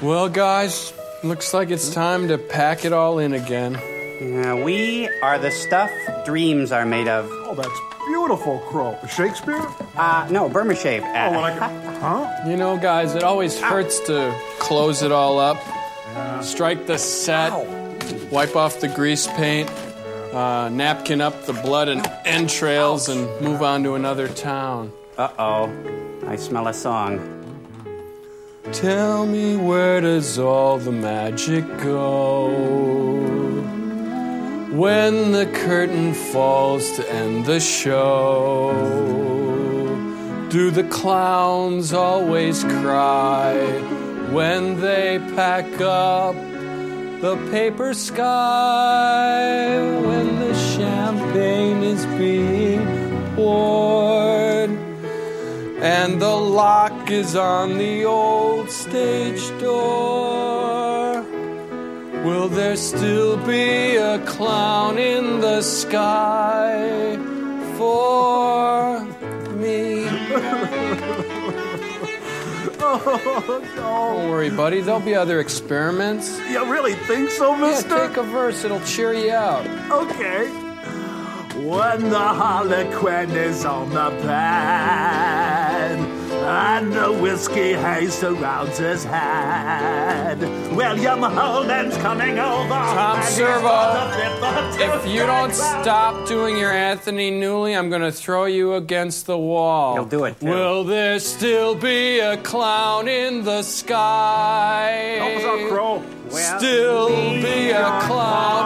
Well, guys, looks like it's time to pack it all in again. Uh, we are the stuff dreams are made of. Oh, that's beautiful, Crow. Shakespeare? Uh, no, Burma-Shave. Uh, Oh, well, I can, huh? You know, guys, it always hurts to close it all up, strike the set, wipe off the grease paint, uh, napkin up the blood and entrails, and move on to another town. Uh oh. I smell a song. Tell me where does all the magic go? When the curtain falls to end the show, do the clowns always cry when they pack up the paper sky? And the lock is on the old stage door. Will there still be a clown in the sky for me? Oh, Don't worry, buddy. There'll be other experiments. You really think so, mister? Yeah, take a verse. It'll cheer you out. Okay. When the Harlequin is on the pan and the whiskey haze surrounds his head, William Holden's coming over. Tom Servo, got the fifth of If you don't crowd. stop doing your Anthony Newley, I'm going to throw you against the wall. You'll do it, too. Will there still be a clown in the sky? Help us out, Crow. Well, Still be a clown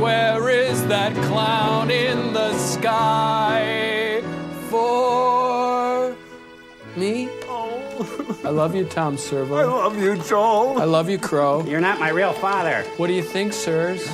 where is that clown in the sky for me? Oh. I love you, Tom Servo. I love you, Joel. I love you, Crow. You're not my real father. What do you think, sirs?